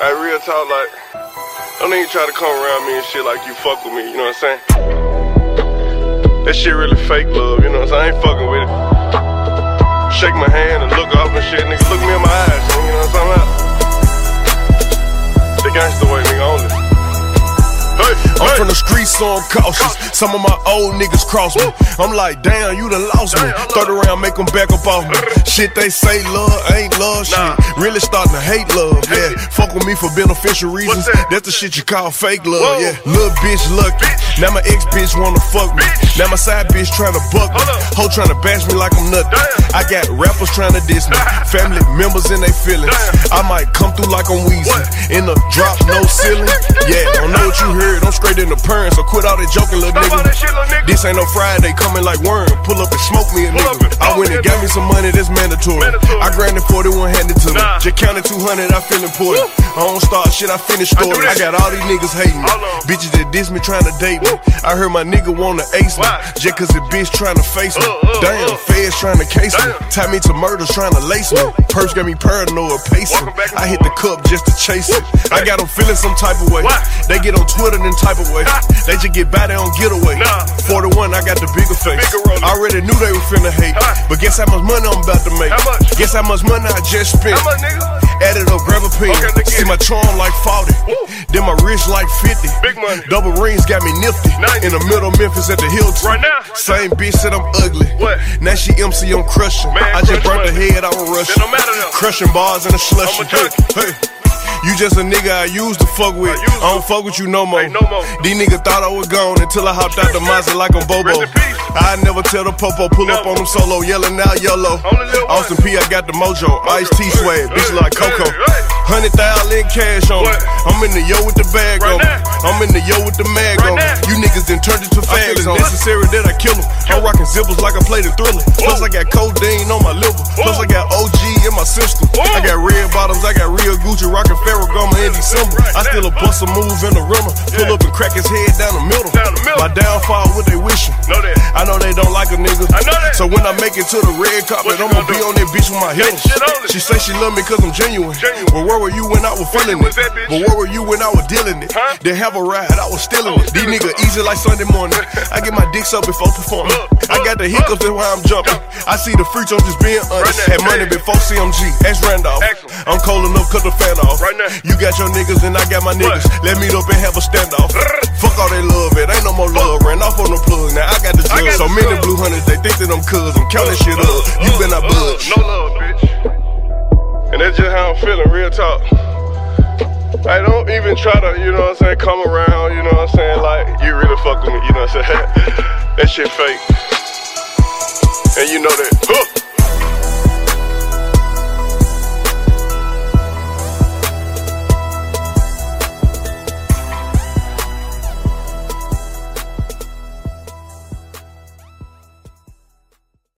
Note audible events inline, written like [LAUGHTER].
Hey, real talk, like, don't even try to come around me and shit like you fuck with me, you know what I'm saying? That shit really fake love, you know what I'm saying? I ain't fucking with it. Shake my hand and look off and shit, nigga. Look me in my eyes, you know what I'm talking so I'm cautious. Some of my old niggas cross me. I'm like, damn, you done lost me. Third around, make them back up off me. Shit they say love ain't love shit. Really starting to hate love, yeah. Fuck with me for beneficial reasons. That's the shit you call fake love, yeah. Little bitch lucky. Now my ex bitch wanna fuck me. Now my side bitch tryna buck me. Hoe tryna bash me like I'm nothing. I got rappers tryna diss me. Family members in they feelings. I might come through like I'm Weezy. In the drop, no ceiling. Yeah, don't know what you heard. I'm straight in the purring, so quit all that joking, little Stop nigga. little nigga. This ain't no Friday, coming like worm. Pull up and smoke me a nigga. I went and got me some money, that's mandatory. I granted 41 handed to me. Just counted 200, I feel important. I don't start shit, I finish stories. I, got all these niggas hating me. Bitches that diss me trying to date me. I heard my nigga wanna ace me. Just cause the bitch trying to face me. Uh, uh, Damn, uh. feds trying to case me. Tie me to murders trying to lace me. Purse got me paranoid, pacing. I hit the cup just to chase it. I got them feeling some type of way. They get on Twitter then type of way. They just get by, they don't get away. 41, I got the bigger face. I already knew they were finna hate. Ha. But guess how much money I'm about to make? How much? Guess how much money I just spent? How much, nigga? Add it up, grab a pen. Okay, See my charm like 40. Woo. Then my wrist like 50. Big money. Double rings got me nifty. Nice. In the middle of Memphis at the Hilton. Right now. Same bitch said I'm ugly. What? Now she MC, I'm crushing. Man, I just burnt the head, I was rushing. It don't matter though. Crushing bars in a slush. I'm Hey, hey. You just a nigga I used to fuck with. I I don't fuck with you no more. No more. These niggas thought I was gone until I hopped out the Mazda like I'm Bobo. In. I never tell the popo pull up on them solo, yelling out yellow. Only Lil Wayne. Austin P, I got the mojo. Ice T swag, bitch like Coco. Hundred thousand in cash on me. I'm in the yo with the bag Right on me. I'm in the yo with the mag Right on me. You niggas done turned into fags. it. Necessary that I kill 'em. I'm rocking zippers like I played a thriller. Plus I got codeine on my liver. Plus I got OG in my system. I got red bottoms. I got real Gucci rocking Ferragamo in December. I still a bust a move in the rental. Pull up and crack his head down the middle. My downfall, what they wishing. Know that. I know they don't like a nigga. I know that. So when I make it to the red carpet, I'ma be do? on that bitch with my hitters. shit on it. She say she love me cause I'm genuine. Genuine. But where were you when I was feeling it? bitch? But where were you when I was dealing it? Huh? They have a ride, I was stealing it. Oh, These niggas easy like Sunday morning. [LAUGHS] I get my dicks up before performing. Look, I got the hiccups, that's why I'm jumping. I see the fruits, I'm just being honest. Had money before CMG. Ask Randolph. Him. I'm cold enough, cut the fan off. You got your niggas and I got my niggas. Let meet up and have a standoff. Fuck all they love, it ain't no more love. Ran off on the plug, now I got the jug. So many blue hunters, they think that I'm cuz. I'm counting shit up. You been not Uh, budge. No love, bitch. And that's just how I'm feeling, real talk. I don't even try to, you know what I'm saying, come around, you know what I'm saying, like, you really fuck with me, you know what I'm saying? [LAUGHS] that shit fake.